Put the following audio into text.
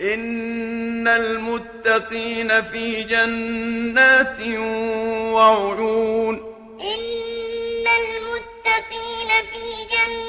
إن المتقين في جنات وعيون. إن المتقين في جنات